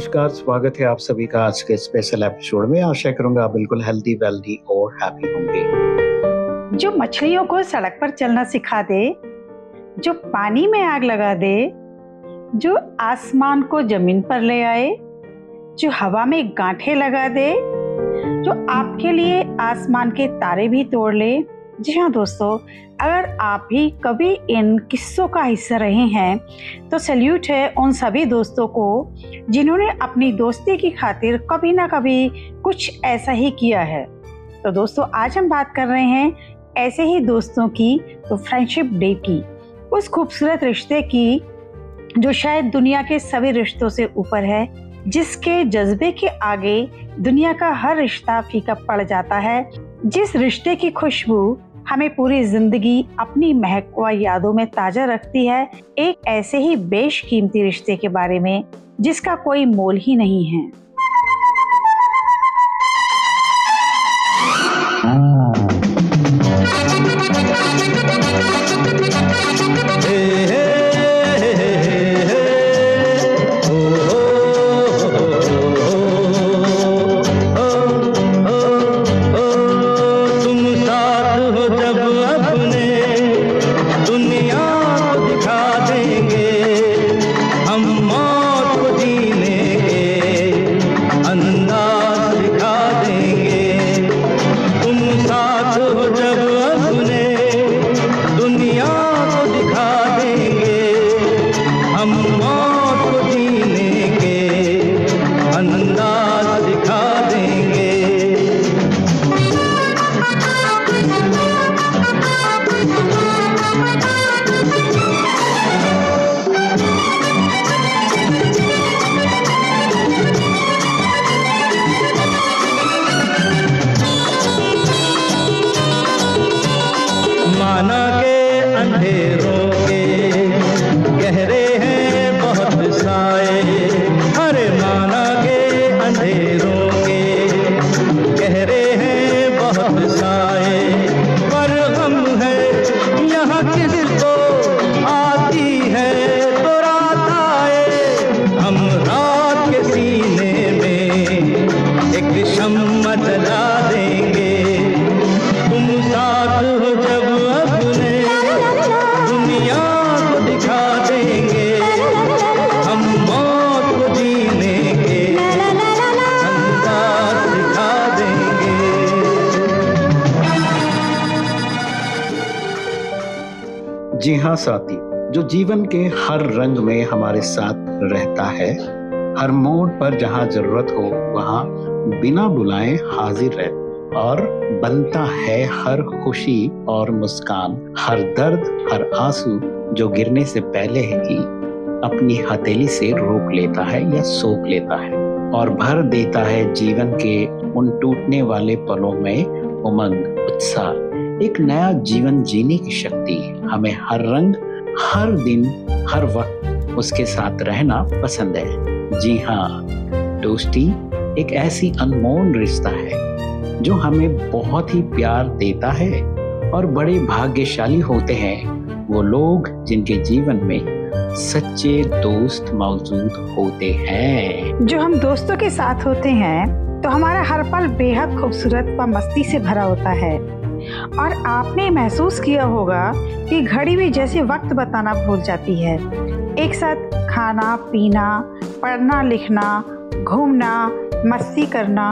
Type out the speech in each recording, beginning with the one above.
नमस्कार, स्वागत है आप सभी का आज के स्पेशल एपिसोड में। आशा करूँगा आप बिल्कुल हेल्दी वेल्दी और हैप्पी होंगे। जो मछलियों को सड़क पर चलना सिखा दे, जो पानी में आग लगा दे, जो आसमान को ज़मीन पर ले आए, जो हवा में गांठे लगा दे, जो आपके लिए आसमान के तारे भी तोड़ ले जी हाँ दोस्तों, अगर आप भी कभी इन किस्सों का हिस्सा रहे हैं तो सल्यूट है उन सभी दोस्तों को, जिन्होंने अपनी दोस्ती की खातिर कभी ना कभी कुछ ऐसा ही किया है। तो दोस्तों, आज हम बात कर रहे हैं ऐसे ही दोस्तों की तो फ्रेंडशिप डे की। उस खूबसूरत रिश्ते की, जो शायद दुनिया के सभी रिश्तों से ऊपर है, जिसके जज्बे के आगे दुनिया का हर रिश्ता फीका पड़ जाता है, जिस रिश्ते की खुशबू हमें पूरी ज़िंदगी अपनी महक व यादों में ताज़ा रखती है एक ऐसे ही बेशकीमती रिश्ते के बारे में जिसका कोई मोल ही नहीं है। जीवन के हर रंग में हमारे साथ रहता है। हर मोड़ पर जहाँ ज़रूरत हो, वहाँ बिना बुलाए हाजिर रहे। और बनता है हर खुशी और मुस्कान, हर दर्द, हर आँसू जो गिरने से पहले ही अपनी हथेली से रोक लेता है या सोख लेता है और भर देता है जीवन के उन टूटने वाले पलों में उमंग, उत्साह। एक नया जीवन जीने की शक्ति, हमें हर रंग हर दिन, हर वक्त उसके साथ रहना पसंद है। जी हाँ दोस्ती एक ऐसी अनमोल रिश्ता है, जो हमें बहुत ही प्यार देता है और बड़े भाग्यशाली होते हैं। वो लोग जिनके जीवन में सच्चे दोस्त मौजूद होते हैं। जो हम दोस्तों के साथ होते हैं तो हमारा हर पल बेहद खूबसूरत व मस्ती से भरा होता है। और आपने महसूस किया होगा कि घड़ी भी जैसे वक्त बताना भूल जाती है। एक साथ खाना, पीना, पढ़ना, लिखना, घूमना, मस्ती करना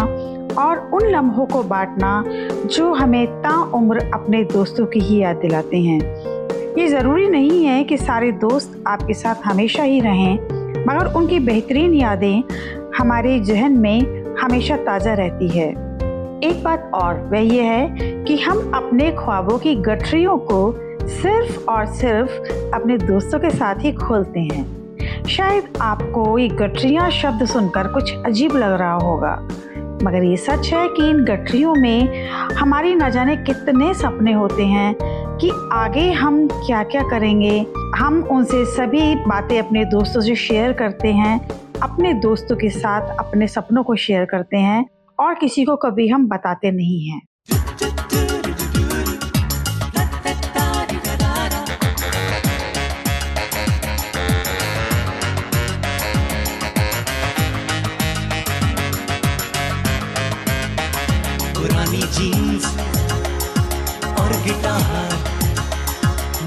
और उन लम्हों को बांटना जो हमें ताउम्र अपने दोस्तों की ही याद दिलाते हैं। ये ज़रूरी नहीं है कि सारे दोस्त आपके साथ हमेशा ही रहें, मगर उनकी बेहतरीन यादें हमारे जहन में हमेशा ताज़ा रहती है। एक बात और वह यह है कि हम अपने ख्वाबों की गठरियों को सिर्फ़ और सिर्फ़ अपने दोस्तों के साथ ही खोलते हैं। शायद आपको ये गठरियाँ शब्द सुनकर कुछ अजीब लग रहा होगा, मगर ये सच है कि इन गठरियों में हमारी न जाने कितने सपने होते हैं कि आगे हम क्या क्या करेंगे। हम उनसे सभी बातें अपने दोस्तों से शेयर करते हैं, अपने दोस्तों के साथ अपने सपनों को शेयर करते हैं और किसी को कभी हम बताते नहीं हैं। पुरानी जीन्स और गिटार,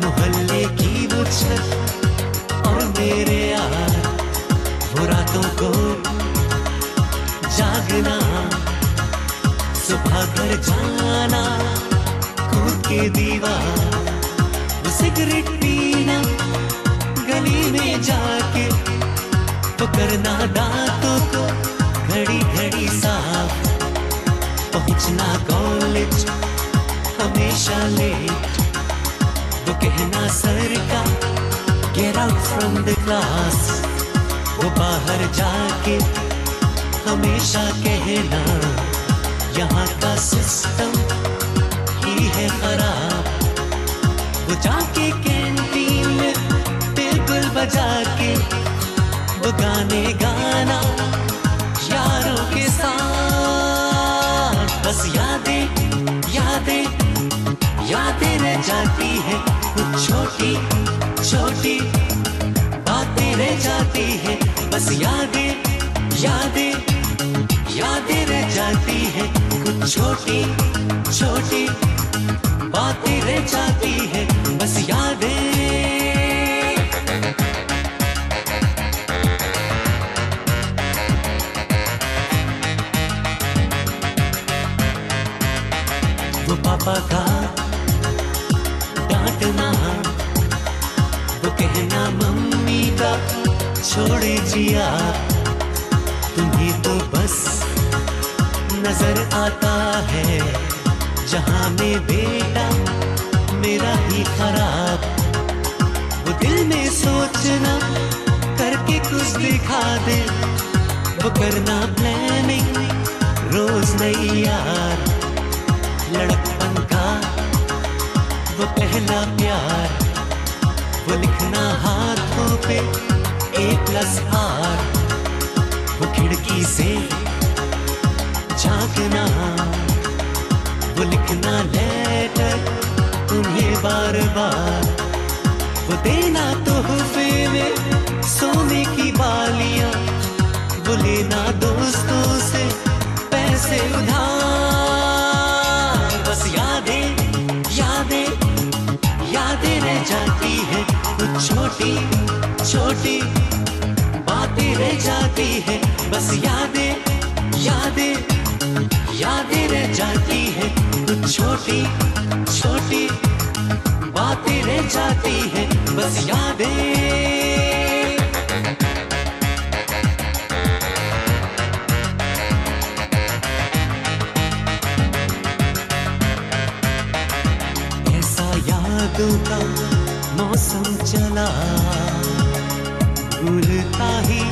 मोहल्ले की रातों को जागना। घर जाना कूद के दीवार, सिगरेट पीना, गली में जाके तो करना दांतों को घड़ी घड़ी साफ़। पहुँचना कॉलेज हमेशा लेट वो कहना सर का get out from the class वो बाहर जाके हमेशा कहना। यहाँ का सिस्टम ही है खराब। वो जाके कैंटीन में टेबल बजा के वो गाने गाना यारों के साथ। बस यादें यादें यादें रह जाती है। कुछ छोटी छोटी बातें रह जाती है। बस यादें यादें यादें रह जाती है, कुछ छोटी छोटी बातें रह जाती है, बस यादें। वो पापा का डांटना, वो कहना, मम्मी का छोड़े जिया, तुम्हें तो बस नज़र आता है। जहाँ में बेटा मेरा ही खराब। वो दिल में सोचना करके कुछ दिखा दे। वो करना प्लानिंग रोज नई यार। लड़कपन का वो पहला प्यार। वो लिखना हाथों पे ए प्लस आर वो खिड़की से झांकना, वो लिखना लेटर उन्हें बार बार वो देना तोहफे में सोने की बालियाँ, वो लेना दोस्तों से पैसे उधार। बस यादें यादें यादें रह जाती है कुछ छोटी छोटी बातें रह जाती है। बस यादें यादें यादें रह जाती है। कुछ छोटी छोटी बातें रह जाती है। बस यादें। मौसम चला। भूलता ही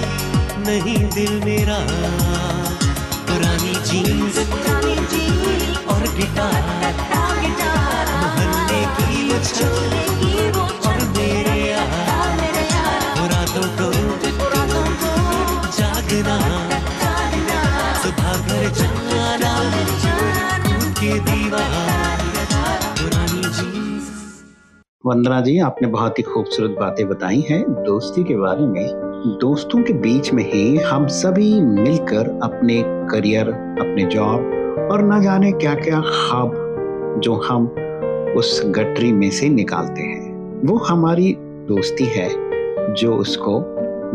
नहीं दिल मेरा। पुरानी जीन्स और गिटार मोहल्ले की वो छत और मेरे यार रातों को जागना। सुबह घर जाना। उनके दीवार। पुरानी जीन्स वंदना जी आपने बहुत ही खूबसूरत बातें बताई हैं दोस्ती के बारे में। दोस्तों के बीच में ही हम सभी मिलकर अपने करियर, अपने जॉब और न जाने क्या क्या ख्वाब जो हम उस गटरी में से निकालते हैं। वो हमारी दोस्ती है जो उसको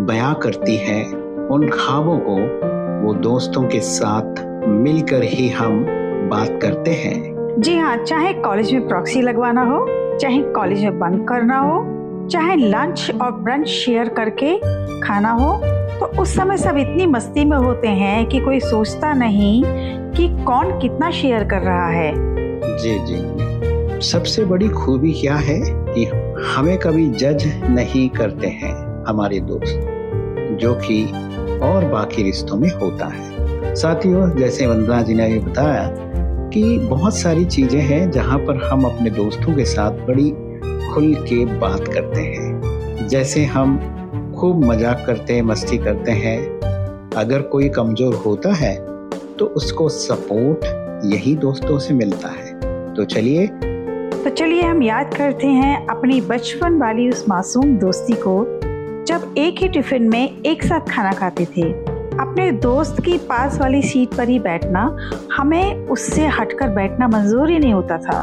बयां करती है। उन ख्वाबों को वो दोस्तों के साथ मिलकर ही हम बात करते हैं। जी हाँ चाहे कॉलेज में प्रॉक्सी लगवाना हो, चाहे कॉलेज में बंक करना हो चाहे लंच और ब्रंच शेयर करके खाना हो तो उस समय सब इतनी मस्ती में होते हैं कि कोई सोचता नहीं कि कौन कितना शेयर कर रहा है। जी जी। सबसे बड़ी खूबी क्या है कि हमें कभी जज नहीं करते हैं हमारे दोस्त, जो कि और बाकी रिश्तों में होता है। साथियों, जैसे वंदना जी ने बताया कि बहुत सारी चीज़ें हैं जहाँ पर हम अपने दोस्तों के साथ बड़ी खुल के बात करते हैं। जैसे हम खूब मज़ाक करते हैं, मस्ती करते हैं, अगर कोई कमज़ोर होता है तो उसको सपोर्ट यही दोस्तों से मिलता है। तो चलिए। तो चलिए हम याद करते हैं अपनी बचपन वाली उस मासूम दोस्ती को, जब एक ही टिफ़िन में एक साथ खाना खाते थे। अपने दोस्त की पास वाली सीट पर ही बैठना, हमें उससे हटकर बैठना मंजूर ही नहीं होता था।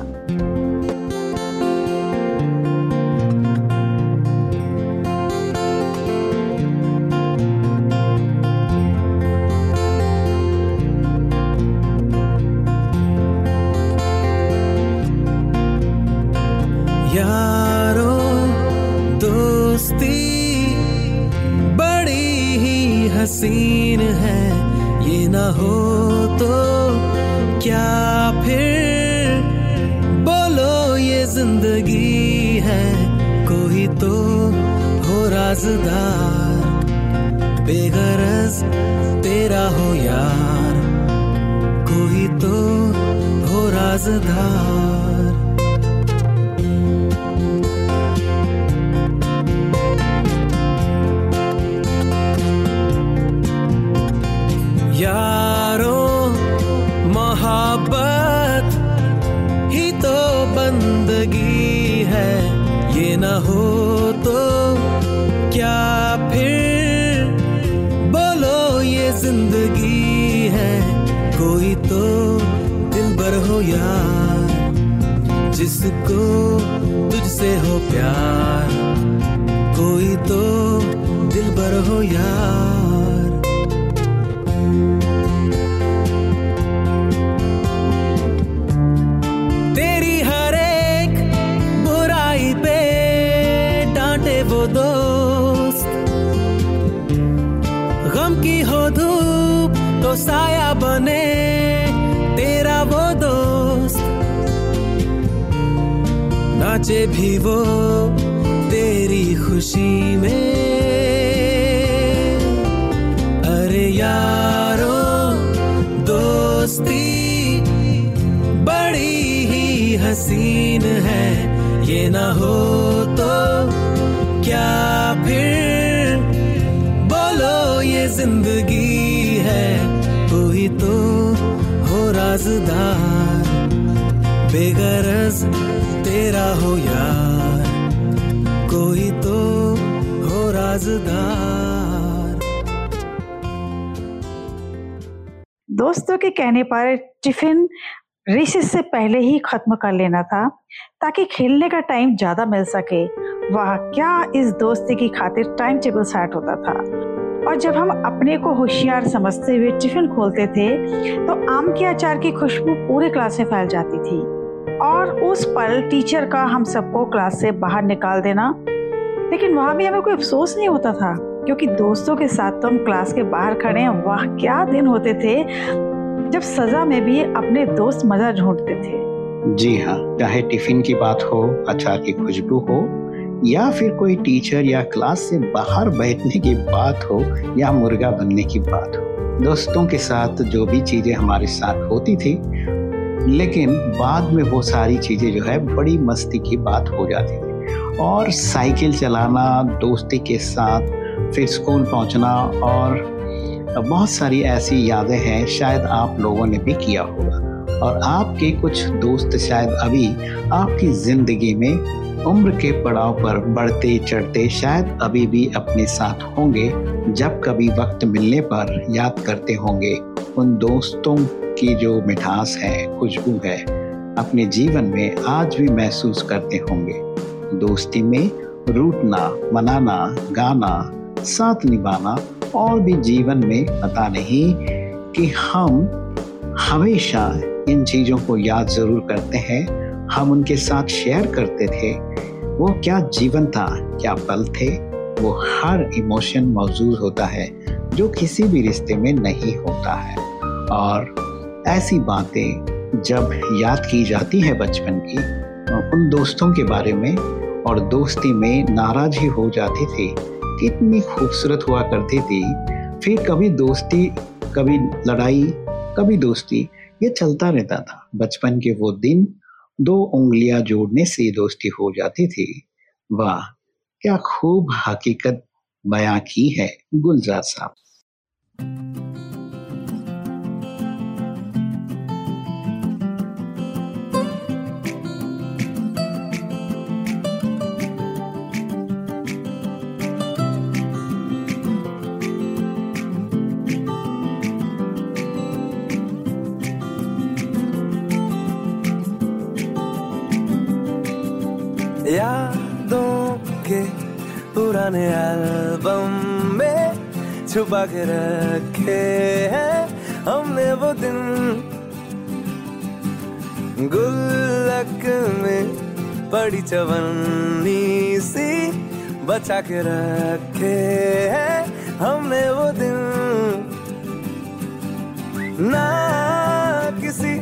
की हो धूप तो साया बने, तेरा वो दोस्त। नाचे भी वो तेरी खुशी में। अरे यारो, दोस्ती बड़ी ही हसीन है, ये ना हो तो क्या तो हो राजदार, बेगरज तेरा हो यार। कोई तो हो राजदार। दोस्तों के कहने पर टिफ़िन रिसेस से पहले ही खत्म कर लेना था, ताकि खेलने का टाइम ज़्यादा मिल सके। वाह, क्या इस दोस्ती की खातिर टाइम टेबल सेट होता था। और जब हम अपने को होशियार समझते हुए टिफ़िन खोलते थे तो आम के अचार की खुशबू पूरे क्लास में फैल जाती थी। और उस पल टीचर का हम सबको क्लास से बाहर निकाल देना। लेकिन वहाँ भी हमें कोई अफसोस नहीं होता था, क्योंकि दोस्तों के साथ तो हम क्लास के बाहर खड़े हैं। वाह, क्या दिन होते थे जब सजा में भी अपने दोस्त मज़ा ढूंढते थे। जी हाँ चाहे टिफ़िन की बात हो, अचार की खुशबू हो या फिर कोई टीचर या क्लास से बाहर बैठने की बात हो या मुर्गा बनने की बात हो। दोस्तों के साथ जो भी चीज़ें हमारे साथ होती थी, लेकिन बाद में वो सारी चीज़ें जो है बड़ी मस्ती की बात हो जाती थी। और साइकिल चलाना, दोस्ती के साथ फिर स्कूल पहुँचना और बहुत सारी ऐसी यादें हैं, शायद आप लोगों ने भी किया होगा। और आपके कुछ दोस्त शायद अभी आपकी ज़िंदगी में उम्र के पड़ाव पर बढ़ते चढ़ते शायद अभी भी अपने साथ होंगे, जब कभी वक्त मिलने पर याद करते होंगे। उन दोस्तों की जो मिठास है, खुशबू है, अपने जीवन में आज भी महसूस करते होंगे। दोस्ती में रूटना मनाना, गाना, साथ निभाना और भी जीवन में पता नहीं कि हम हमेशा इन चीज़ों को याद ज़रूर करते हैं। हम उनके साथ शेयर करते थे वो क्या जीवन था, क्या पल थे, वो हर इमोशन मौजूद होता है, जो किसी भी रिश्ते में नहीं होता है। और ऐसी बातें जब याद की जाती है बचपन की, उन दोस्तों के बारे में और दोस्ती में नाराज़ ही हो जाती थी, कितनी खूबसूरत हुआ करती थी। फिर कभी दोस्ती, कभी लड़ाई, कभी दोस्ती, ये चलता रहता था। बचपन के वो दिन दो उंगलियाँ जोड़ने से दोस्ती हो जाती थी। वाह, क्या खूब हकीकत बयां की है गुलजार साहब। पुराने एल्बम में छुपा के रखे हैं हमने वो दिन। गुल्लक में बड़ी चवन्नी सी बचा के रखे हैं हमने वो दिन। ना किसी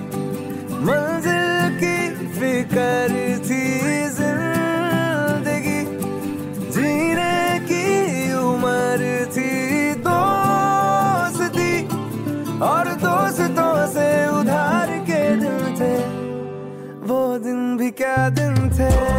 मंजिल की फ़िक्र दिन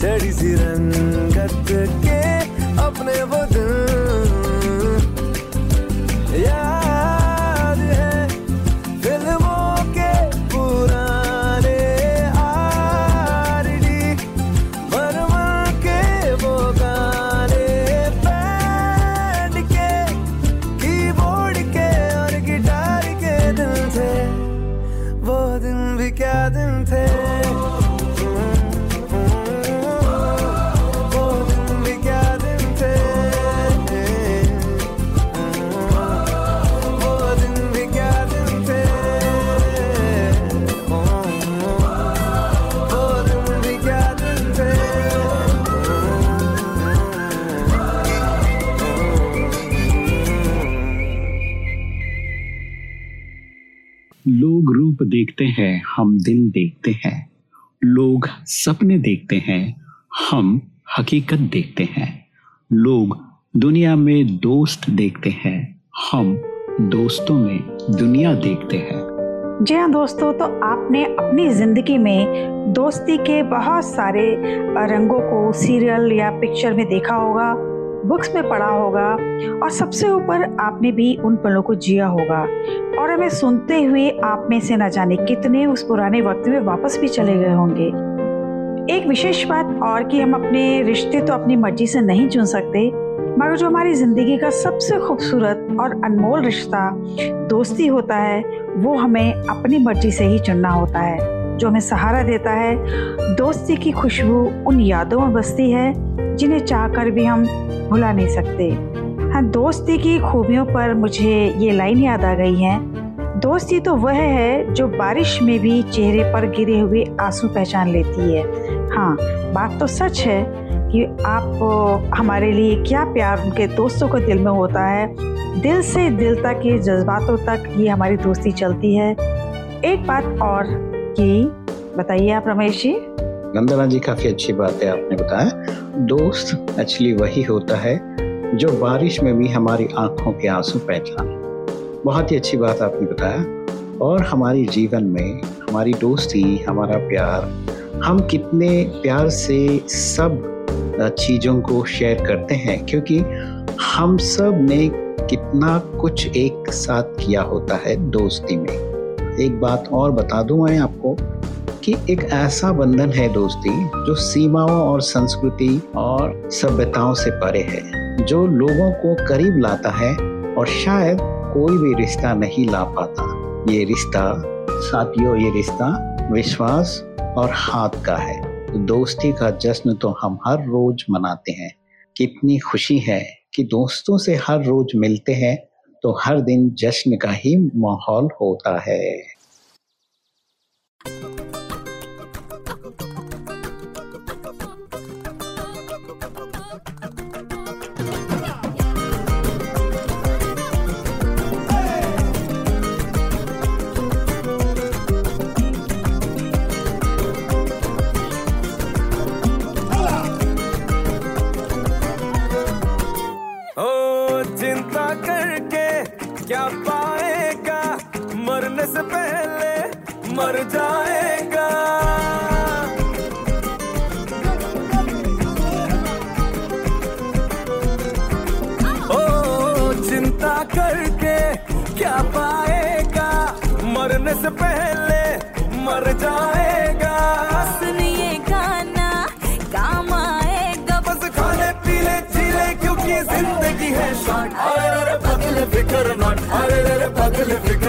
செடி சிறங்கத்து கே देखते हैं, हम दिल देखते हैं। लोग सपने देखते हैं, हम हकीकत देखते हैं। लोग दुनिया में दोस्त देखते हैं, हम दोस्तों में दुनिया देखते हैं। जी हाँ दोस्तों तो आपने अपनी ज़िंदगी में दोस्ती के बहुत सारे रंगों को, सीरियल या पिक्चर में देखा होगा। बुक्स में पढ़ा होगा और सबसे ऊपर आपने भी उन पलों को जिया होगा। और हमें सुनते हुए आप में से न जाने कितने उस पुराने वक्त में वापस भी चले गए होंगे। एक विशेष बात और कि हम अपने रिश्ते तो अपनी मर्ज़ी से नहीं चुन सकते, मगर जो हमारी ज़िंदगी का सबसे खूबसूरत और अनमोल रिश्ता, दोस्ती होता है, वो हमें अपनी मर्ज़ी से ही चुनना होता है। जो हमें सहारा देता है, दोस्ती की खुशबू उन यादों में बसती है, जिन्हें चाहकर भी हम भुला नहीं सकते। हाँ दोस्ती की खूबियों पर मुझे ये लाइन याद आ गई है। दोस्ती तो वह है जो बारिश में भी चेहरे पर गिरे हुए आँसू पहचान लेती है। हाँ बात तो सच है कि आप, हमारे लिए क्या प्यार उनके दोस्तों के दिल में होता है। दिल से दिल तक ये जज्बातों तक ये हमारी दोस्ती चलती है। एक बात और कि? बताइए आप रमेश। जी नंदना जी, काफ़ी अच्छी बात है, आपने बताया। दोस्त एक्चुअली वही होता है, जो बारिश में भी हमारी आँखों के आँसू पहचाने। बहुत ही अच्छी बात आपने बताया। और हमारे जीवन में, हमारी दोस्ती, हमारा प्यार, हम कितने प्यार से सब चीज़ों को शेयर करते हैं, क्योंकि हम सबने कितना कुछ एक साथ किया होता है दोस्ती में। एक बात और बता दूँ मैं आपको कि एक ऐसा बंधन है दोस्ती जो सीमाओं और संस्कृति और सभ्यताओं से परे है, जो लोगों को करीब लाता है और शायद कोई भी रिश्ता नहीं ला पाता। ये रिश्ता, साथियों, ये रिश्ता विश्वास और हाथ का है। दोस्ती का जश्न तो हम हर रोज मनाते हैं। कितनी खुशी है कि दोस्तों से हर रोज मिलते हैं तो हर दिन जश्न का ही माहौल होता है।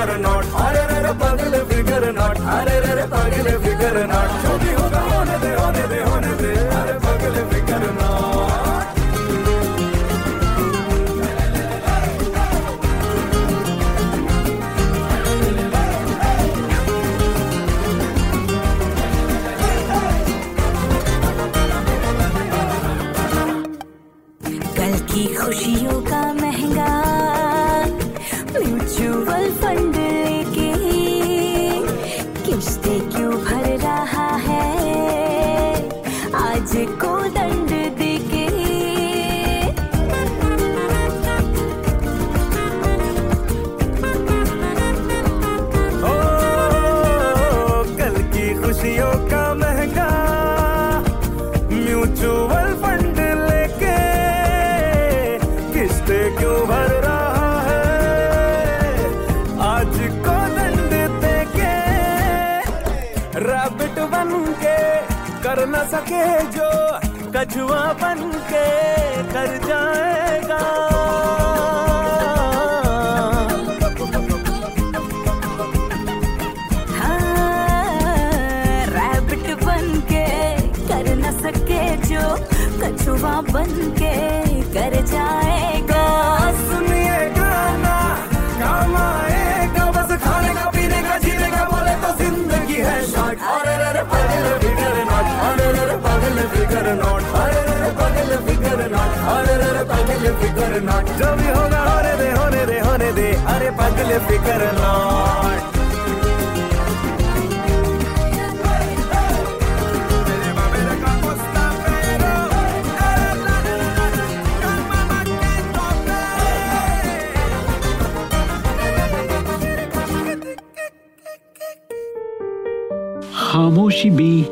figure not. Arre arre, pagal figure not. Arre arre, pagal figure not. Jo bhi hoga, hone के जो कछुआ बन के कर जाएगा हाँ, बन के कर सके जो कछुआ बन के कर जाएगा सुनिए गाना काम आएगा बस खाने का पीने का जीने का बोले तो ज़िंदगी है फिकर नॉट। अरे रे पागल फिकर नॉट। अरे रे पागल फिकर नॉट। जो भी होगा हरे दे, होने दे होने दे। अरे पागल फिकर नॉट। खामोशी भी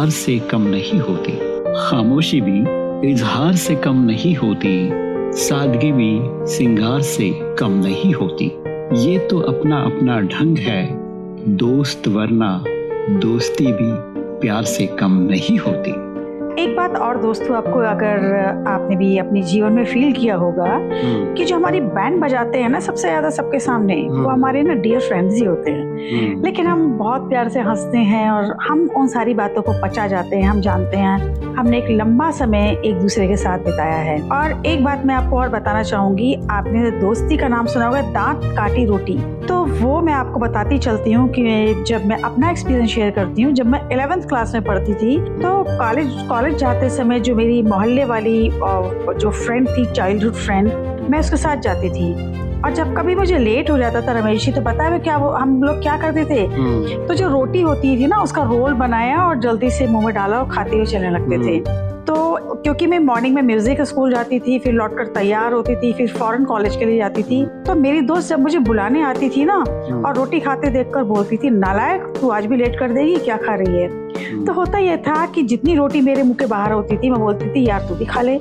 इजहार से कम नहीं होती। खामोशी भी इजहार से कम नहीं होती। सादगी भी सिंगार से कम नहीं होती। ये तो अपना अपना ढंग है। दोस्त वरना दोस्ती भी प्यार से कम नहीं होती। एक बात और दोस्तों आपको अगर आपने भी अपने जीवन में फील किया होगा हम्म, कि जो हमारी बैंड बजाते हैं ना सबसे ज़्यादा सबके सामने वो हम्म। हमारे ना डियर फ्रेंड्स ही होते हैं। हम्म, लेकिन हम बहुत प्यार से हँसते हैं और हम उन सारी बातों को पचा जाते हैं हम जानते हैं। हमने एक लंबा समय एक दूसरे के साथ बिताया है। और एक बात मैं आपको और बताना चाहूँगी आपने दोस्ती का नाम सुना होगा दांत काटी रोटी। तो वो मैं आपको बताती चलती हूँ कि जब मैं अपना एक्सपीरियंस शेयर करती हूँ जब मैं इलेवेंथ क्लास में पढ़ती थी तो कॉलेज कॉलेज जाते समय जो मेरी मोहल्ले वाली जो फ्रेंड थी चाइल्डहुड फ्रेंड मैं उसके साथ जाती थी। और जब कभी मुझे लेट हो जाता था रमेश जी तो पता है क्या वो हम लोग क्या करते थे? हम्म, तो जो रोटी होती थी ना उसका रोल बनाया और जल्दी से मुँह में डाला और खाते हुए चलने लगते थे। तो क्योंकि मैं मॉर्निंग में म्यूज़िक स्कूल जाती थी फिर लौटकर तैयार होती थी फिर फॉरेन कॉलेज के लिए जाती थी। तो मेरी दोस्त जब मुझे बुलाने आती थी ना हम्म, और रोटी खाते देखकर बोलती थी नालायक तू आज भी लेट कर देगी क्या खा रही है? हम्म, तो होता यह था कि जितनी रोटी मेरे मुँह के बाहर होती थी मैं बोलती थी यार तू भी खा ले।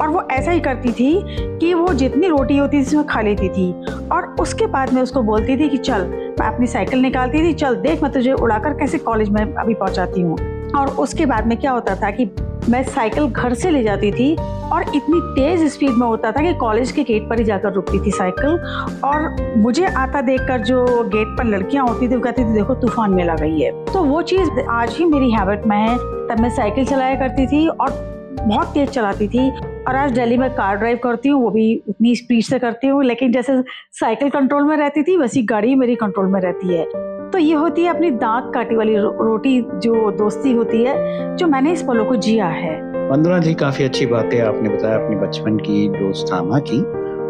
और वो ऐसा ही करती थी कि वो जितनी रोटी होती थी, उसमें खा लेती थी। और उसके बाद मैं उसको बोलती थी कि, चल, मैं अपनी साइकिल निकालती थी, चल, देख मैं तुझे उड़ाकर कैसे कॉलेज में अभी पहुंचाती हूँ। और उसके बाद में क्या होता था कि मैं साइकिल घर से ले जाती थी और इतनी तेज स्पीड में होता था कि कॉलेज के गेट पर ही जाकर रुकती थी साइकिल। और मुझे आता देखकर जो गेट पर लड़कियाँ होती थी, वो कहती थी, देखो, तूफ़ान में लग गई है तो वो चीज़ आज ही मेरी हैबिट में है। तब मैं साइकिल चलाया करती थी और बहुत तेज चलाती थी और आज दिल्ली में कार ड्राइव करती हूँ, वो भी उतनी स्पीड से करती हूँ, लेकिन जैसे साइकिल कंट्रोल में रहती थी, वैसी गाड़ी मेरी कंट्रोल में रहती है। तो ये होती है अपनी दांत काटी वाली रो- रोटी जो दोस्ती होती है, जो मैंने इस पलों को जिया है। वंदना जी, काफ़ी अच्छी बातें आपने बताया अपने बचपन की, दोस्ताना की,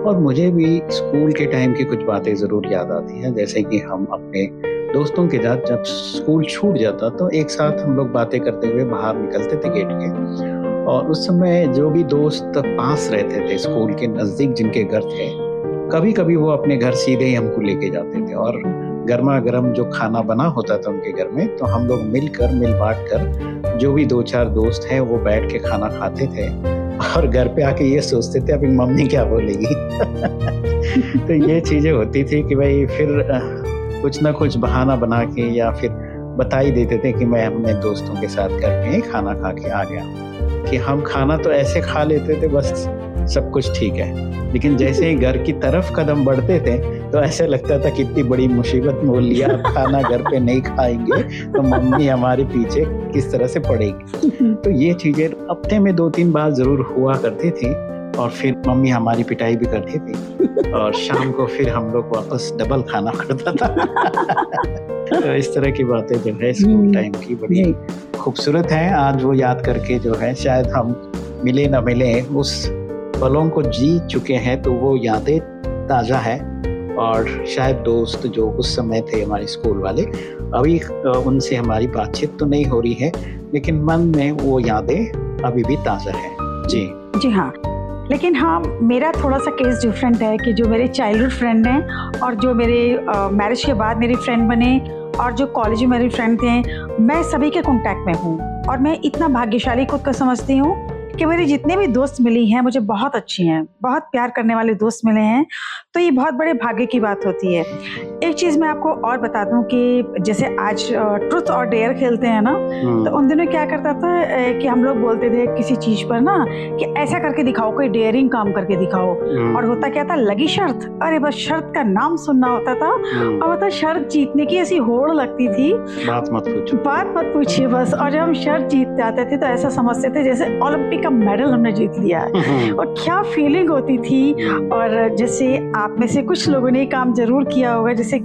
और मुझे भी स्कूल के टाइम की कुछ बातें ज़रूर याद आती हैं, जैसे कि हम अपने दोस्तों के साथ जब स्कूल छूट जाता तो एक साथ हम लोग बातें करते हुए बाहर निकलते थे गेट के। और उस समय जो भी दोस्त पास रहते थे स्कूल के नज़दीक जिनके घर थे कभी कभी वो अपने घर सीधे ही हमको लेके जाते थे और गर्मा गर्म जो खाना बना होता था उनके घर में तो हम लोग मिलकर मिल बांट कर जो भी दो चार दोस्त हैं, वो बैठ के खाना खाते थे और घर पे आके ये सोचते थे, अभी मम्मी क्या बोलेगी? तो ये चीज़ें होती थी कि भाई फिर, कुछ ना कुछ बहाना बना के या फिर बता ही देते थे कि मैं अपने दोस्तों के साथ घर में खाना खा के आ गया कि हम खाना तो ऐसे खा लेते थे बस सब कुछ ठीक है। लेकिन जैसे ही घर की तरफ़ कदम बढ़ते थे तो ऐसे लगता था कितनी बड़ी मुसीबत मोल लिया खाना घर पे नहीं खाएँगे तो मम्मी हमारे पीछे किस तरह से पड़ेगी। तो ये चीज़ें हफ़्ते में दो तीन बार ज़रूर हुआ करती थी और फिर मम्मी हमारी पिटाई भी करती थी। और शाम को फिर हम लोग वापस डबल खाना पड़ता था। तो इस तरह की बातें जो है स्कूल हम्म। टाइम की बड़ी खूबसूरत है। आज वो याद करके जो है शायद हम मिले ना मिले उस पलों को जी चुके हैं तो वो यादें ताज़ा है। और शायद दोस्त जो उस समय थे हमारे स्कूल वाले अभी उनसे हमारी बातचीत तो नहीं हो रही है लेकिन मन में वो यादें अभी भी ताज़ा है। जी। जी हाँ। लेकिन हाँ मेरा थोड़ा सा केस डिफरेंट है कि जो मेरे चाइल्डहुड फ्रेंड हैं और जो मेरे मैरिज के बाद मेरी फ्रेंड बने और जो कॉलेज में मेरे फ्रेंड थे, मैं सभी के कॉन्टैक्ट में हूँ और मैं इतना भाग्यशाली खुद को समझती हूँ कि मेरी जितने भी दोस्त मिली हैं मुझे बहुत अच्छी हैं बहुत प्यार करने वाले दोस्त मिले हैं तो ये बहुत बड़े भाग्य की बात होती है। एक चीज़ मैं आपको और बता दूँ कि जैसे आज ट्रुथ और डेयर खेलते हैं ना हम्म, तो उन दिनों क्या करता था कि हम लोग बोलते थे किसी चीज़ पर ना कि ऐसा करके दिखाओ कोई डेयरिंग काम करके दिखाओ। हम्म, और होता क्या था लगी शर्त। अरे बस शर्त का नाम सुनना होता था हम्म, और मतलब शर्त जीतने की ऐसी होड़ लगती थी। बात मत पूछो। बात मत पूछिए बस और जब हम शर्त जीत जाते थे तो ऐसा समझते थे जैसे ओलंपिक का मेडल हमने जीत लिया है। हम्म, और क्या फीलिंग होती थी? और जैसे आप में से कुछ लोगों ने ये काम ज़रूर किया होगा जैसे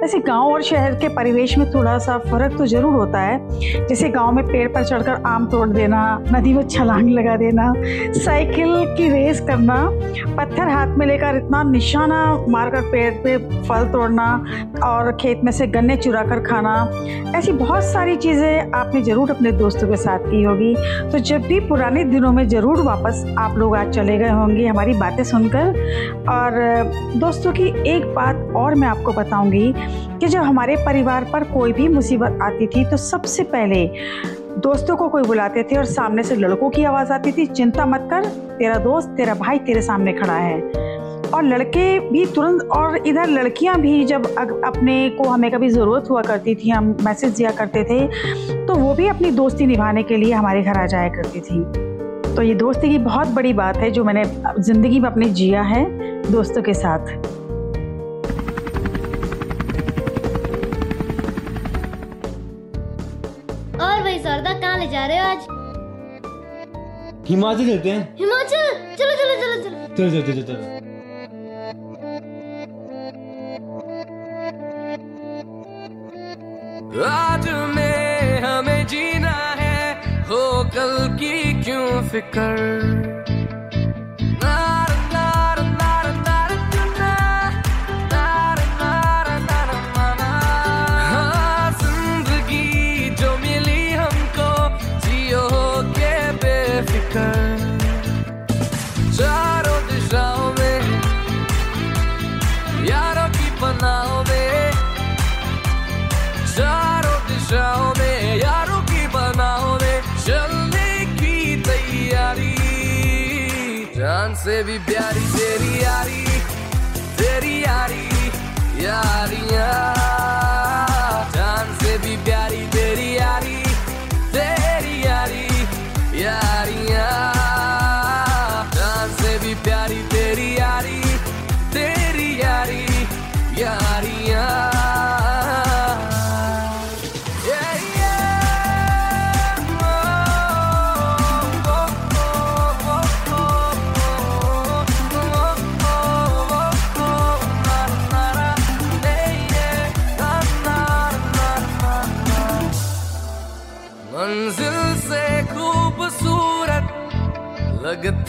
जैसे गाँव और शहर के परिवेश में थोड़ा सा फ़र्क तो ज़रूर होता है। जैसे गाँव में पेड़ पर चढ़कर आम तोड़ देना नदी में छलांग लगा देना साइकिल की रेस करना पत्थर हाथ में लेकर इतना निशाना मारकर पेड़ पे फल तोड़ना और खेत में से गन्ने चुरा कर खाना ऐसी बहुत सारी चीज़ें आपने ज़रूर अपने दोस्तों के साथ की होगी। तो जब भी पुराने दिनों में ज़रूर वापस आप लोग आज चले गए होंगे हमारी बातें सुनकर। और, दोस्तों की एक बात और मैं आपको बताऊँगी कि जब हमारे परिवार पर कोई भी मुसीबत आती थी तो सबसे पहले दोस्तों को कोई बुलाते थे और सामने से लड़कों की आवाज़ आती थी, चिंता मत कर, तेरा दोस्त, तेरा भाई तेरे सामने खड़ा है। और लड़के भी तुरंत, और इधर लड़कियाँ भी जब अपने को हमें कभी ज़रूरत हुआ करती थी, हम मैसेज दिया करते थे तो वो भी अपनी दोस्ती निभाने के लिए हमारे घर आ जाया करती थी। तो ये दोस्ती की बहुत बड़ी बात है जो मैंने ज़िंदगी में अपने जिया है दोस्तों के साथ। और भाई शारदा कहाँ ले जा रहे हो आज? हिमाचल चलते हैं। हिमाचल? चलो चलो चलो चलो। चलो चलो चलो चलो। आज में हमें जीना है हो कल की क्यों फिकर? यारियाँ जान से भी प्यारी तेरी यारी।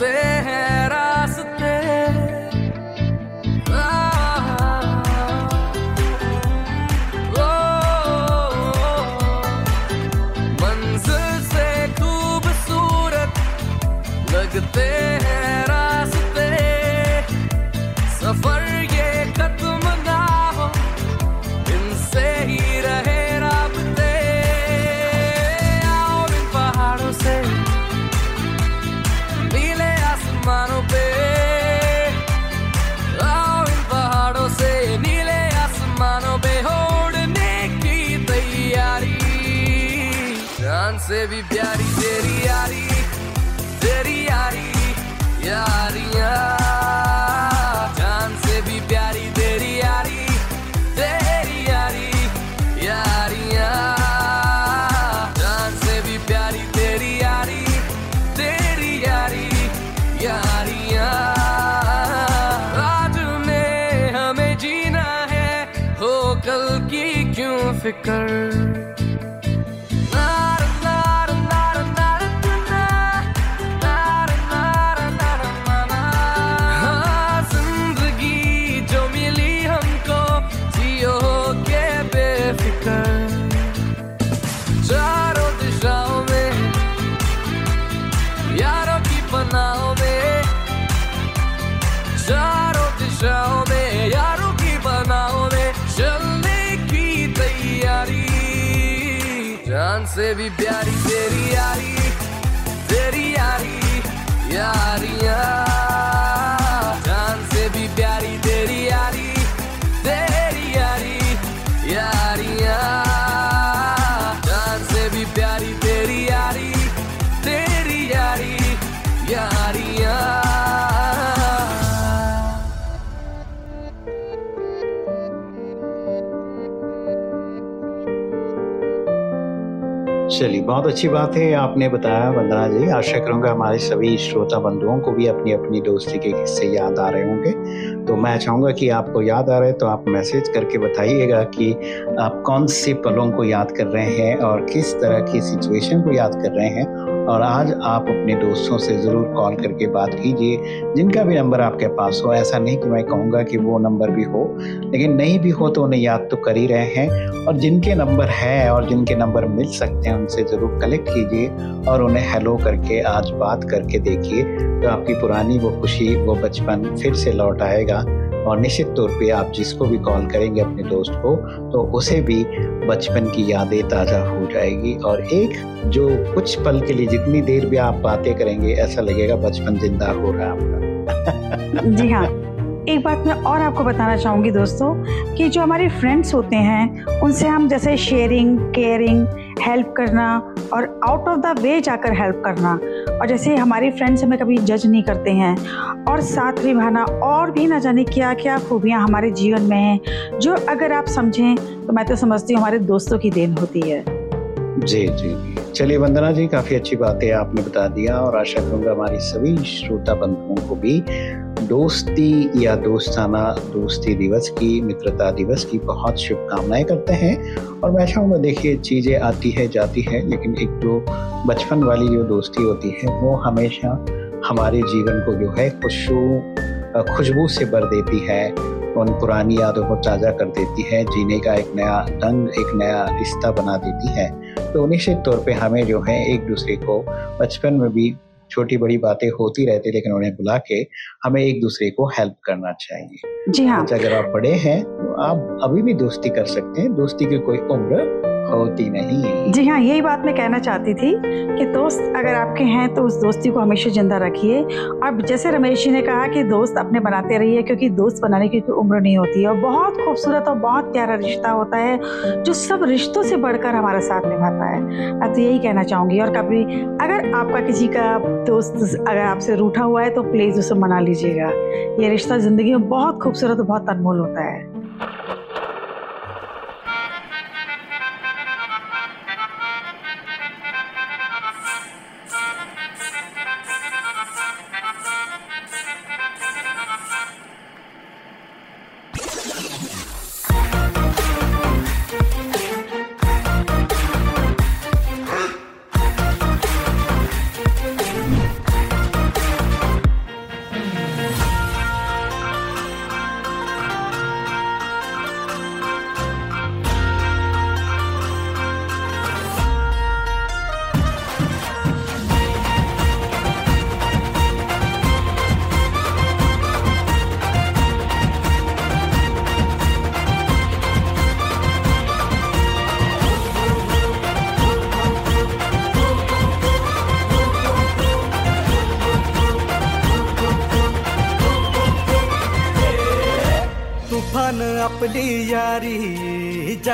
volver. fickle body बहुत अच्छी बात है, आपने बताया वंदना जी। आशा करूँगा हमारे सभी श्रोता बंधुओं को भी अपनी अपनी दोस्ती के किस्से याद आ रहे होंगे। तो मैं चाहूँगा कि आपको याद आ रहे तो आप मैसेज करके बताइएगा कि आप कौन से पलों को याद कर रहे हैं और किस तरह की सिचुएशन को याद कर रहे हैं और आज आप अपने दोस्तों से ज़रूर कॉल करके बात कीजिए, जिनका भी नंबर आपके पास हो। ऐसा नहीं कि मैं कहूँगा कि वो नंबर भी हो, लेकिन नहीं भी हो तो उन्हें याद तो कर ही रहे हैं। और जिनके नंबर हैं और जिनके नंबर मिल सकते हैं, उनसे ज़रूर कलेक्ट कीजिए और उन्हें हेलो करके आज बात करके देखिए तो आपकी पुरानी वो खुशी, वो बचपन फिर से लौट आएगा। और निश्चित तौर पे आप जिसको भी कॉल करेंगे अपने दोस्त को तो उसे भी बचपन की यादें ताज़ा हो जाएगी। और एक, जो कुछ पल के लिए जितनी देर भी आप बातें करेंगे, ऐसा लगेगा बचपन ज़िंदा हो रहा है आपका। जी हाँ। एक बात मैं और आपको बताना चाहूँगी दोस्तों, कि जो हमारे फ्रेंड्स होते हैं, उनसे हम जैसे शेयरिंग केयरिंग हेल्प करना और आउट ऑफ़ द वे जाकर हेल्प करना। और जैसे हमारे फ्रेंड्स हमें कभी जज नहीं करते हैं, और साथ निभाना और भी ना जाने क्या क्या खूबियाँ हमारे जीवन में हैं, जो अगर आप समझें तो मैं तो समझती हूँ हमारे दोस्तों की देन होती है। जी जी। चलिए वंदना जी, काफ़ी अच्छी बातें आपने बता दिया, और आशा करूँगा हमारी सभी श्रोता बंधुओं को भी दोस्ती या दोस्ताना दोस्ती दिवस की, मित्रता दिवस की बहुत शुभकामनाएँ करते हैं। और मैं चाहूँगा देखिए, चीज़ें आती है, जाती है, लेकिन एक जो बचपन वाली जो दोस्ती होती है, वो हमेशा हमारे जीवन को जो है खुशबू खुशबू से भर देती है। उन पुरानी यादों को ताज़ा कर देती है, जीने का एक नया ढंग एक नया रिश्ता बना देती है। तो निश्चित तौर पे हमें जो है एक दूसरे को बचपन में भी छोटी बड़ी बातें होती रहती लेकिन उन्हें बुला के हमें एक दूसरे को हेल्प करना चाहिए। जी हाँ। अच्छा, अगर आप बड़े हैं तो आप अभी भी दोस्ती कर सकते हैं। दोस्ती की कोई उम्र होती नहीं। जी हाँ यही बात मैं कहना चाहती थी कि दोस्त अगर आपके हैं तो उस दोस्ती को हमेशा ज़िंदा रखिए। और जैसे रमेश जी ने कहा कि दोस्त अपने बनाते रहिए क्योंकि दोस्त बनाने की कोई उम्र नहीं होती और बहुत खूबसूरत और बहुत प्यारा रिश्ता होता है जो सब रिश्तों से बढ़कर हमारा साथ निभाता है। तो यही कहना चाहूँगी और कभी अगर आपका किसी का दोस्त अगर आपसे रूठा हुआ है तो प्लीज़ उसे मना लीजिएगा। ये रिश्ता ज़िंदगी में बहुत खूबसूरत और बहुत अनमोल होता है।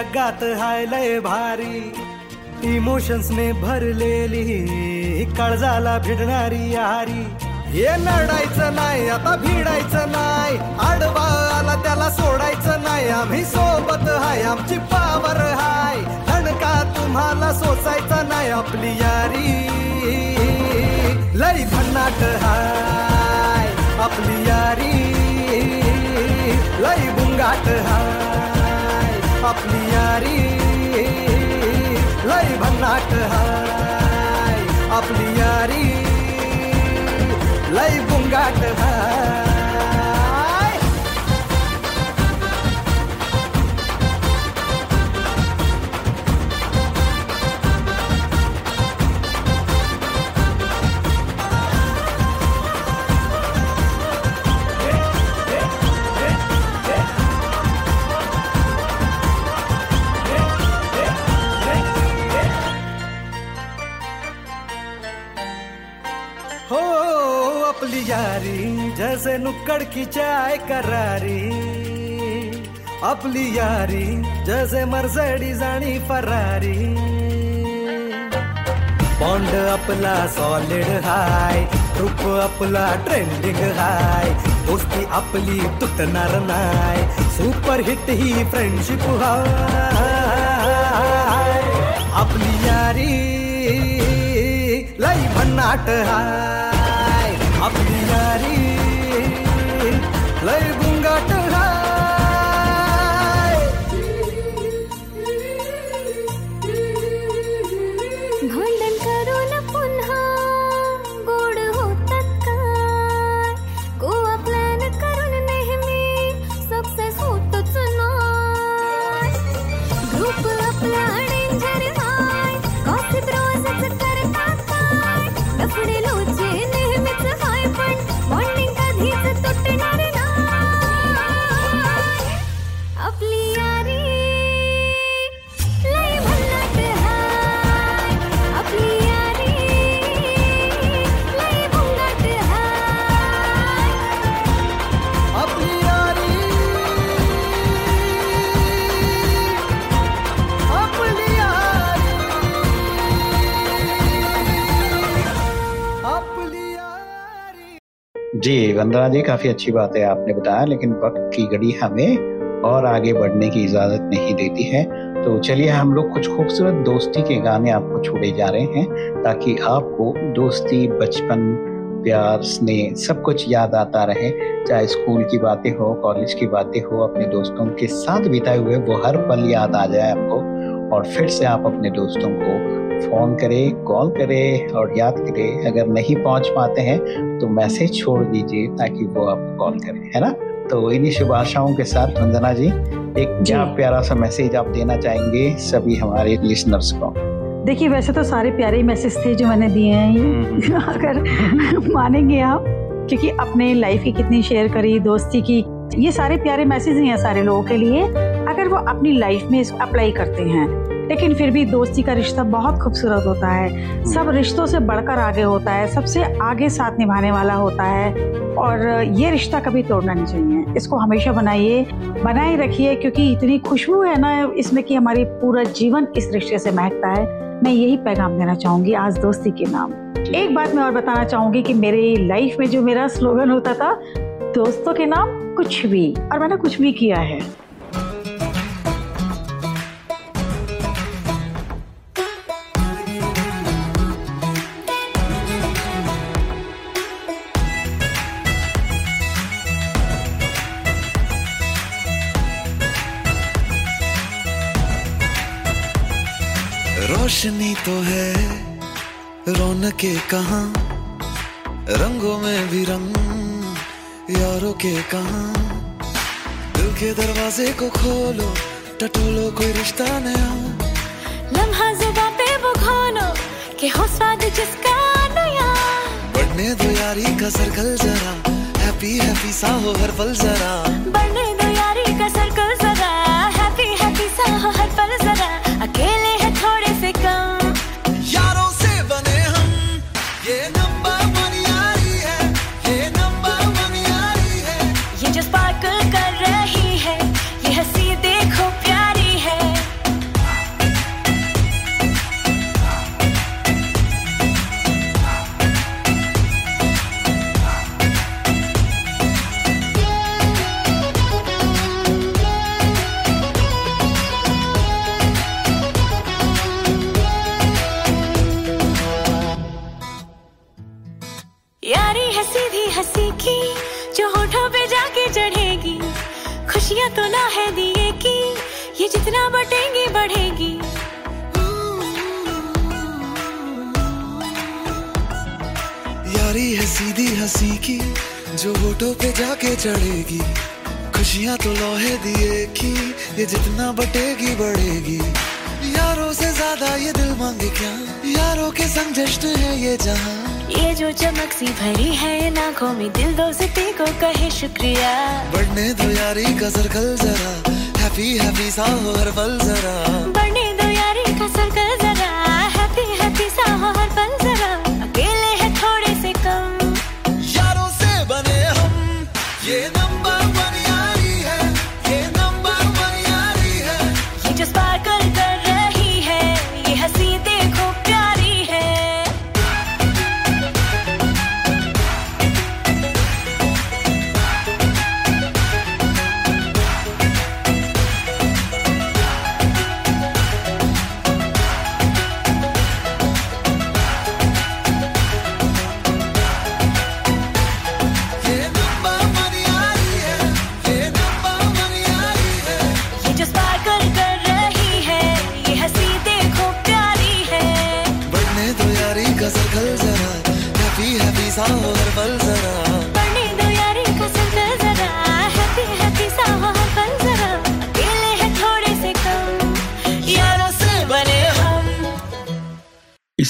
जगात हाय लय भारी. इमोशन्सने भरलेली काळजाला भिडणारी हारी हे नडायचं नाही आता भिडायचं नाही. आडवा आला त्याला सोडायचं नाही. आम्ही सोबत हाय आमची पावर हाय. धणका तुम्हाला सोसायचा नाही आपली यारी. लई भन्नाट हाय आपली यारी. लई बुंगाट हाय. आपली यारी। लई भन्नाट हाय अपनी यारी। लई बुंगाट हाय। यारी, जैसे नुक्कड़ की चाय करारी। आपली यारी, जैसे मर्सडीज आणि फरारी। बॉन्ड आपला सॉलिड हाय ग्रुप आपला ट्रेंडिंग हाय दोस्ती आपली तुटणार नाय सुपर हिट ही फ्रेंडशिप हाय। आपली यारी, लई भन्नाट हाय। आपली यारी लई बुंगाट वंदना जी काफ़ी अच्छी बात है आपने बताया, लेकिन वक्त की घड़ी हमें और आगे बढ़ने की इजाज़त नहीं देती है। तो चलिए हम लोग कुछ खूबसूरत दोस्ती के गाने आपको छोड़े जा रहे हैं, ताकि आपको दोस्ती, बचपन, प्यार, स्नेह सब कुछ याद आता रहे। चाहे स्कूल की बातें हो, कॉलेज की बातें हो, अपने दोस्तों के साथ बिताए हुए, वो हर पल याद आ जाए आपको, और फिर से आप अपने दोस्तों को फ़ोन करें कॉल करें और याद करें। अगर नहीं पहुँच पाते हैं तो मैसेज छोड़ दीजिए ताकि वो आपको कॉल करें है ना? तो इन्हीं शुभ आशाओं के साथ वंदना जी एक क्या प्यारा सा मैसेज आप देना चाहेंगे सभी हमारे लिसनर्स को? देखिए वैसे तो सारे प्यारे मैसेज थे जो मैंने दिए हैं। अगर मानेंगे आप क्योंकि अपने लाइफ की कितनी शेयर करी दोस्ती की ये सारे प्यारे मैसेज ही हैं सारे लोगों के लिए। अगर वो अपनी लाइफ में अप्लाई करते हैं लेकिन फिर भी दोस्ती का रिश्ता बहुत खूबसूरत होता है। सब रिश्तों से बढ़कर आगे होता है, सबसे आगे साथ निभाने वाला होता है और ये रिश्ता कभी तोड़ना नहीं चाहिए। इसको हमेशा बनाइए, बनाए रखिए क्योंकि इतनी खुशबू है ना इसमें कि हमारी पूरा जीवन इस रिश्ते से महकता है। मैं यही पैगाम देना चाहूँगी आज दोस्ती के नाम। एक बात मैं और बताना चाहूँगी कि मेरे लाइफ में जो मेरा स्लोगन होता था, दोस्तों के नाम कुछ भी, और मैंने कुछ भी किया है। तो है रौनके कहाँ? रंगों में भी रंग यारों के कहाँ? दिल के दरवाजे को खोलो टटोलो कोई रिश्ता नया। लम्हा जुबा पे वो खोलो कि हो स्वाद जिसका नया। बढ़ने दो यारी का सर्कल जरा हैप्पी हैप्पी सा हो हर पल जरा। बढ़ने दो यारी का सर्कल जरा हैप्पी हैप्पी सा हो हर पल जरा। अकेले चढ़ेगी। खुशियाँ तो लोहे दिए की ये जितना बटेगी बढ़ेगी। यारों से ज़्यादा ये दिल मांगे क्या? यारों के संग जश्न है ये जहाँ। ये जो चमक सी भरी है इन आँखों में दिल दोस्ती को कहे शुक्रिया। बढ़ने दो यारी का सर्कल जरा। हैप्पी हैप्पी सा हो हर पल जरा। बढ़ने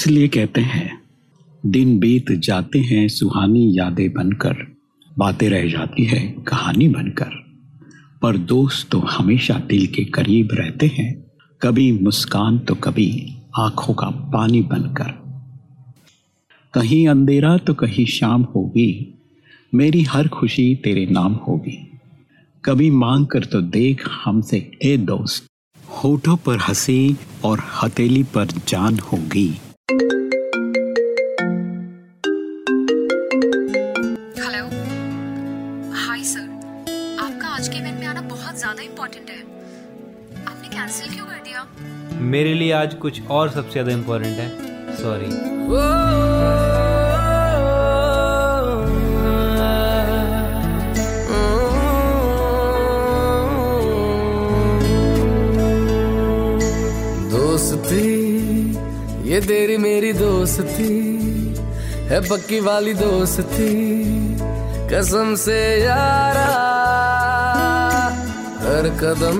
इसलिए कहते हैं, दिन बीत जाते हैं सुहानी यादें बनकर, बातें रह जाती है कहानी बनकर। पर दोस्त तो हमेशा दिल के करीब रहते हैं, कभी मुस्कान तो कभी आँखों का पानी बनकर। कहीं अंधेरा तो कहीं शाम होगी, मेरी हर खुशी तेरे नाम होगी। कभी मांग कर तो देख हमसे, ए दोस्त, होठों पर हँसी और हथेली पर जान होगी। मेरे लिए आज कुछ और सबसे ज़्यादा इम्पोर्टेंट है. सॉरी दोस्ती, ये तेरी मेरी दोस्ती, है पक्की वाली दोस्ती, कसम से यारा, हर कदम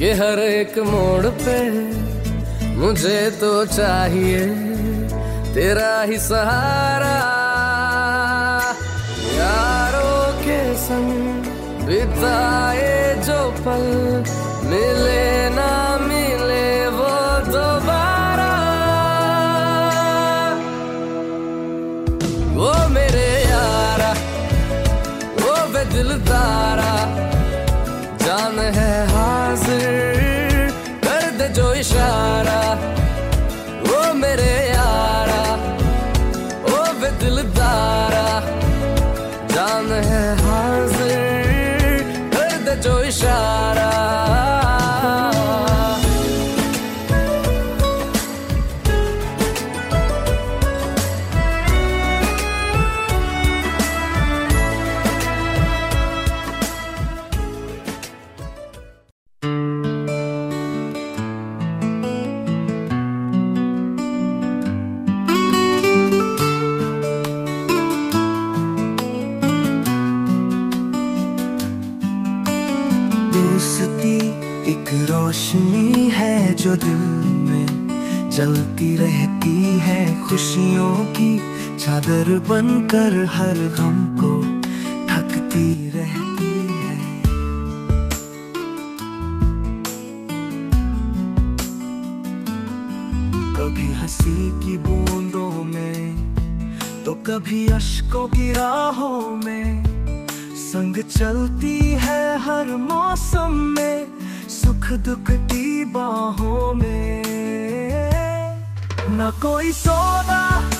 के हर एक मोड़ पे मुझे तो चाहिए तेरा ही सहारा। यारों के संग बिताए जो पल मिले ना मिले वो दोबारा। वो मेरे यारा, वो वे चादर बनकर हर गम को ढकती रहती है। कभी हँसी की बूंदों में तो कभी अश्कों की राहों में। संग चलती है हर मौसम में, सुख दुख की बाहों में। न कोई सौदा न कोई कीमत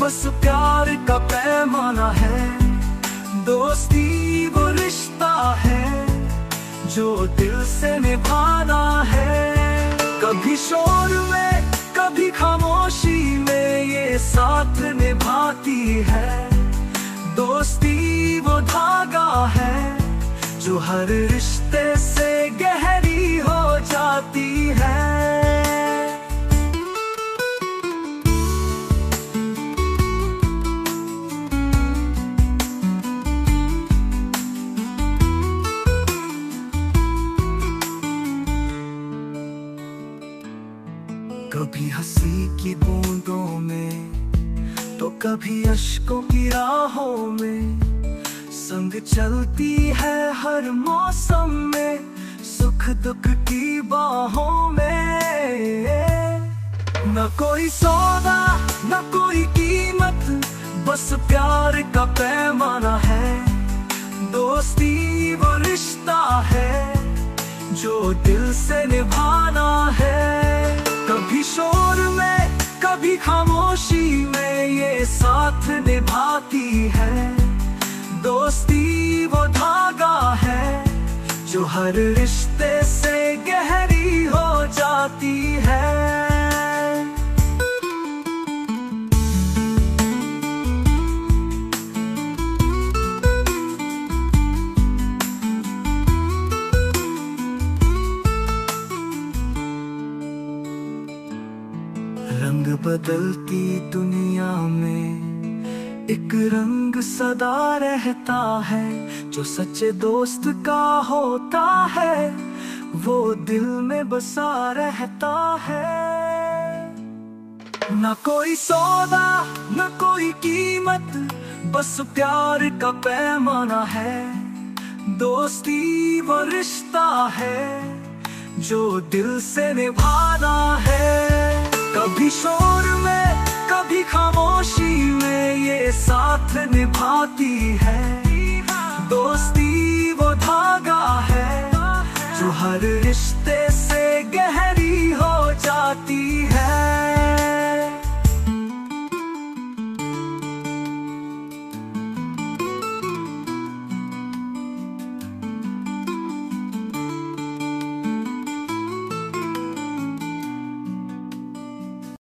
बस प्यार का पैमाना है। दोस्ती वो रिश्ता है, जो दिल से निभाना है। कभी शोर में, कभी खामोशी में ये साथ निभाती है। दोस्ती वो धागा है, जो हर रिश्ते से गहरी हो जाती है। कभी अशकों की राहों में संग चलती है हर मौसम में, सुख दुख की बाहों में। न कोई सौदा, न कोई कीमत, बस प्यार का पैमाना है। दोस्ती वो रिश्ता है, जो दिल से निभाना है। कभी शोर में कभी खामोशी में ये साथ निभाती है। दोस्ती वो धागा है, जो हर रिश्ते से गहरी हो जाती है। बदलती दुनिया में एक रंग सदा रहता है, जो सच्चे दोस्त का होता है, वो दिल में बसा रहता है। न कोई सौदा, न कोई कीमत, बस प्यार का पैमाना है। दोस्ती वो रिश्ता है, जो दिल से निभाना है। कभी शोर में, कभी खामोशी में ये साथ निभाती है। दोस्ती वो धागा है, जो हर रिश्ते से गहरी हो जाती है।